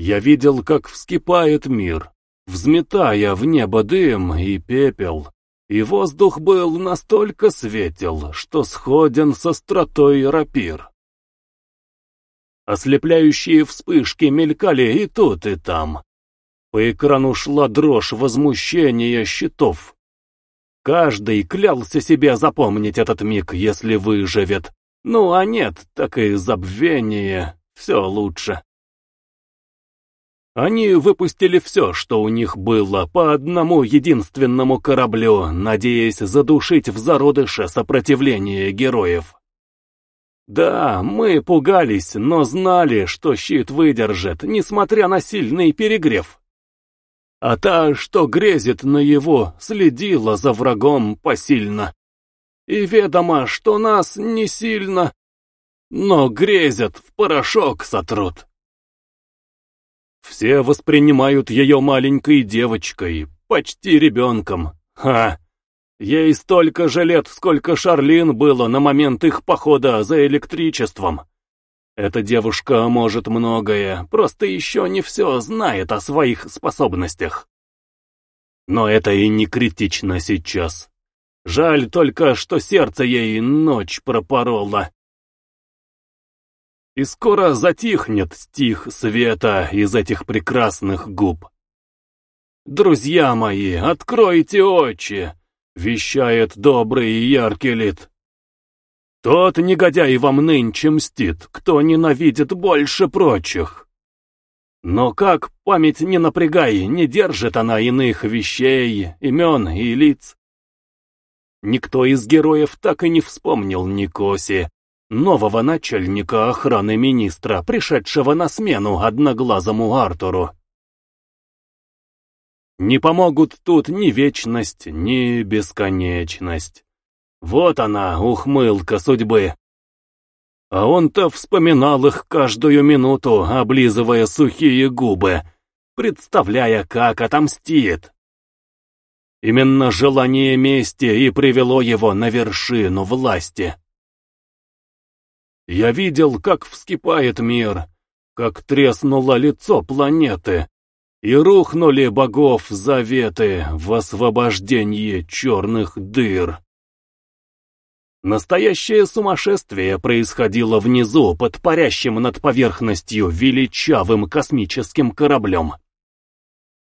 Я видел, как вскипает мир, взметая в небо дым и пепел, и воздух был настолько светел, что сходен со стратой рапир. Ослепляющие вспышки мелькали и тут, и там. По экрану шла дрожь возмущения щитов. Каждый клялся себе запомнить этот миг, если выживет. Ну а нет, так и забвение, все лучше. Они выпустили все, что у них было, по одному единственному кораблю, надеясь задушить в зародыше сопротивление героев. Да, мы пугались, но знали, что щит выдержит, несмотря на сильный перегрев. А та, что грезит на его, следила за врагом посильно. И ведомо, что нас не сильно, но грезят, в порошок сотрут. Все воспринимают ее маленькой девочкой, почти ребенком. Ха! Ей столько же лет, сколько Шарлин было на момент их похода за электричеством. Эта девушка может многое, просто еще не все знает о своих способностях. Но это и не критично сейчас. Жаль только, что сердце ей ночь пропороло и скоро затихнет стих света из этих прекрасных губ. «Друзья мои, откройте очи!» — вещает добрый и яркий лид. «Тот негодяй вам нынче мстит, кто ненавидит больше прочих». Но как память не напрягай, не держит она иных вещей, имен и лиц. Никто из героев так и не вспомнил Никоси, нового начальника охраны министра, пришедшего на смену одноглазому Артуру. Не помогут тут ни вечность, ни бесконечность. Вот она, ухмылка судьбы. А он-то вспоминал их каждую минуту, облизывая сухие губы, представляя, как отомстит. Именно желание мести и привело его на вершину власти. Я видел, как вскипает мир, как треснуло лицо планеты, и рухнули богов заветы в освобождении черных дыр. Настоящее сумасшествие происходило внизу, под парящим над поверхностью величавым космическим кораблем.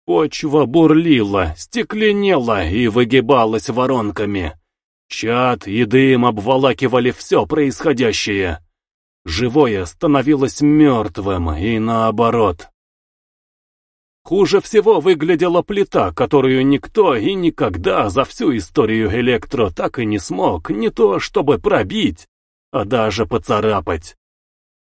Почва бурлила, стекленела и выгибалась воронками. Чад и дым обволакивали все происходящее. Живое становилось мертвым и наоборот. Хуже всего выглядела плита, которую никто и никогда за всю историю электро так и не смог не то чтобы пробить, а даже поцарапать.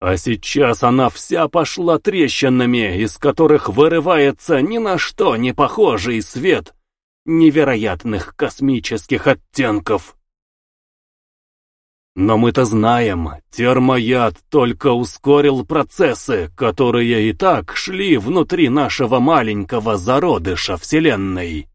А сейчас она вся пошла трещинами, из которых вырывается ни на что не похожий свет невероятных космических оттенков. Но мы-то знаем, термояд только ускорил процессы, которые и так шли внутри нашего маленького зародыша Вселенной.